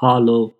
Hello